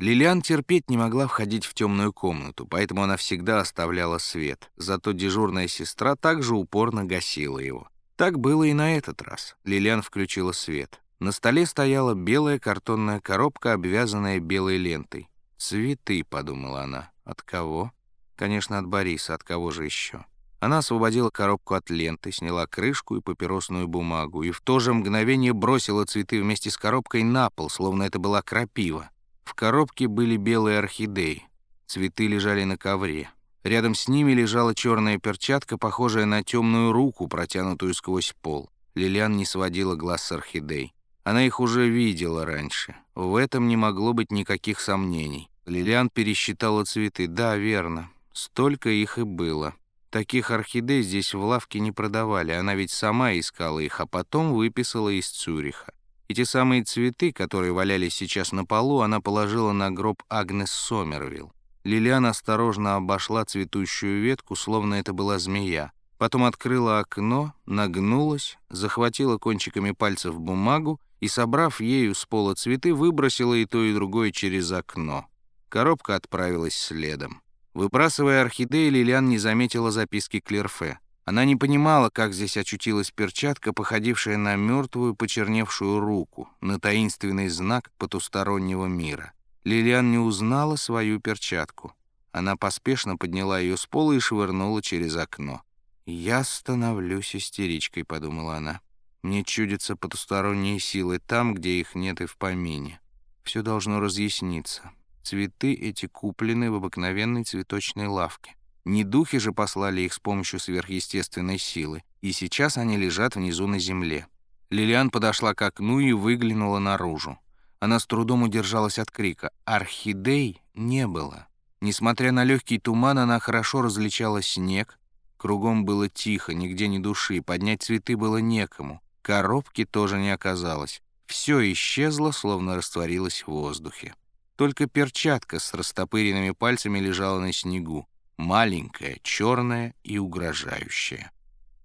Лилиан терпеть не могла входить в темную комнату, поэтому она всегда оставляла свет. Зато дежурная сестра также упорно гасила его. Так было и на этот раз. Лилиан включила свет. На столе стояла белая картонная коробка, обвязанная белой лентой. «Цветы», — подумала она. «От кого?» «Конечно, от Бориса. От кого же еще?» Она освободила коробку от ленты, сняла крышку и папиросную бумагу, и в то же мгновение бросила цветы вместе с коробкой на пол, словно это была крапива. В коробке были белые орхидеи. Цветы лежали на ковре. Рядом с ними лежала черная перчатка, похожая на темную руку, протянутую сквозь пол. Лилиан не сводила глаз с орхидей. Она их уже видела раньше. В этом не могло быть никаких сомнений. Лилиан пересчитала цветы. Да, верно. Столько их и было. Таких орхидей здесь в лавке не продавали. Она ведь сама искала их, а потом выписала из Цюриха. Эти самые цветы, которые валялись сейчас на полу, она положила на гроб Агнес Сомервилл. Лилиан осторожно обошла цветущую ветку, словно это была змея. Потом открыла окно, нагнулась, захватила кончиками пальцев бумагу и, собрав ею с пола цветы, выбросила и то, и другое через окно. Коробка отправилась следом. Выбрасывая орхидеи, Лилиан не заметила записки Клерфе. Она не понимала, как здесь очутилась перчатка, походившая на мертвую, почерневшую руку, на таинственный знак потустороннего мира. Лилиан не узнала свою перчатку. Она поспешно подняла ее с пола и швырнула через окно. «Я становлюсь истеричкой», — подумала она. «Мне чудятся потусторонние силы там, где их нет и в помине. Все должно разъясниться. Цветы эти куплены в обыкновенной цветочной лавке. Не духи же послали их с помощью сверхъестественной силы, и сейчас они лежат внизу на земле. Лилиан подошла к окну и выглянула наружу. Она с трудом удержалась от крика. Орхидей не было. Несмотря на легкий туман, она хорошо различала снег. Кругом было тихо, нигде ни души, поднять цветы было некому. Коробки тоже не оказалось. Все исчезло, словно растворилось в воздухе. Только перчатка с растопыренными пальцами лежала на снегу маленькая, черная и угрожающая.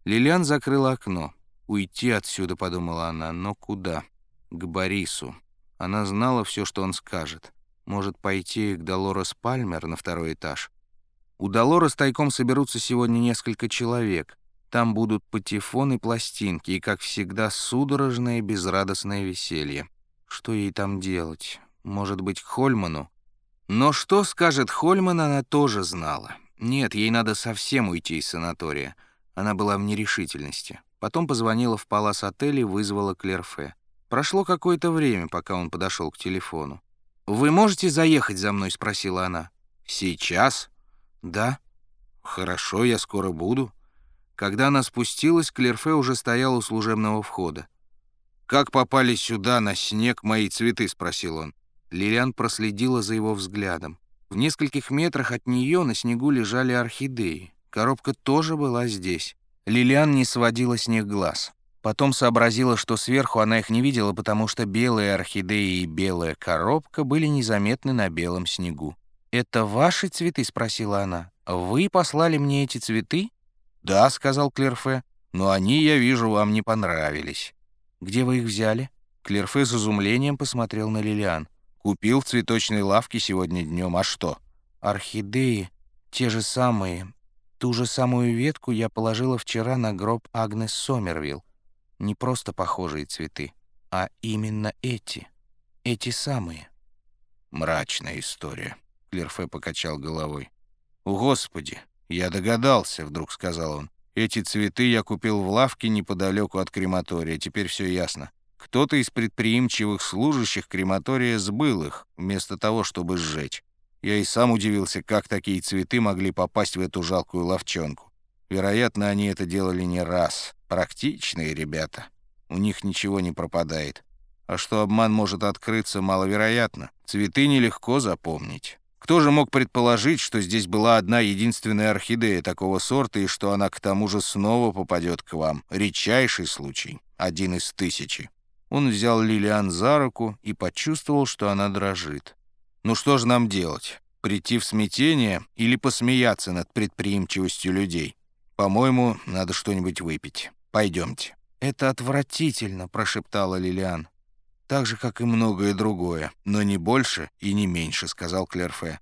Лилиан закрыла окно. «Уйти отсюда», — подумала она, — «но куда?» «К Борису». Она знала все, что он скажет. Может, пойти к Долорес Пальмер на второй этаж? У Долорес тайком соберутся сегодня несколько человек. Там будут патефон и пластинки, и, как всегда, судорожное безрадостное веселье. Что ей там делать? Может быть, к Хольману? Но что скажет Хольман, она тоже знала. Нет, ей надо совсем уйти из санатория. Она была в нерешительности. Потом позвонила в палас-отель и вызвала Клерфе. Прошло какое-то время, пока он подошел к телефону. «Вы можете заехать за мной?» — спросила она. «Сейчас?» «Да». «Хорошо, я скоро буду». Когда она спустилась, Клерфе уже стоял у служебного входа. «Как попали сюда, на снег, мои цветы?» — спросил он. Лилиан проследила за его взглядом. В нескольких метрах от нее на снегу лежали орхидеи. Коробка тоже была здесь. Лилиан не сводила с них глаз. Потом сообразила, что сверху она их не видела, потому что белые орхидеи и белая коробка были незаметны на белом снегу. «Это ваши цветы?» — спросила она. «Вы послали мне эти цветы?» «Да», — сказал Клерфе, — «но они, я вижу, вам не понравились». «Где вы их взяли?» Клерфе с изумлением посмотрел на Лилиан. Купил в цветочной лавке сегодня днем. А что? Орхидеи, те же самые. Ту же самую ветку я положила вчера на гроб Агнес Сомервилл. Не просто похожие цветы, а именно эти. Эти самые. Мрачная история. Клерфе покачал головой. «О, Господи, я догадался», — вдруг сказал он. «Эти цветы я купил в лавке неподалеку от крематория. Теперь все ясно. Кто-то из предприимчивых служащих крематория сбыл их, вместо того, чтобы сжечь. Я и сам удивился, как такие цветы могли попасть в эту жалкую ловчонку. Вероятно, они это делали не раз. Практичные ребята. У них ничего не пропадает. А что обман может открыться, маловероятно. Цветы нелегко запомнить. Кто же мог предположить, что здесь была одна единственная орхидея такого сорта и что она к тому же снова попадет к вам? Редчайший случай. Один из тысячи. Он взял Лилиан за руку и почувствовал, что она дрожит. «Ну что же нам делать? Прийти в смятение или посмеяться над предприимчивостью людей? По-моему, надо что-нибудь выпить. Пойдемте». «Это отвратительно», — прошептала Лилиан. так же, как и многое другое, но не больше и не меньше», — сказал Клерфе.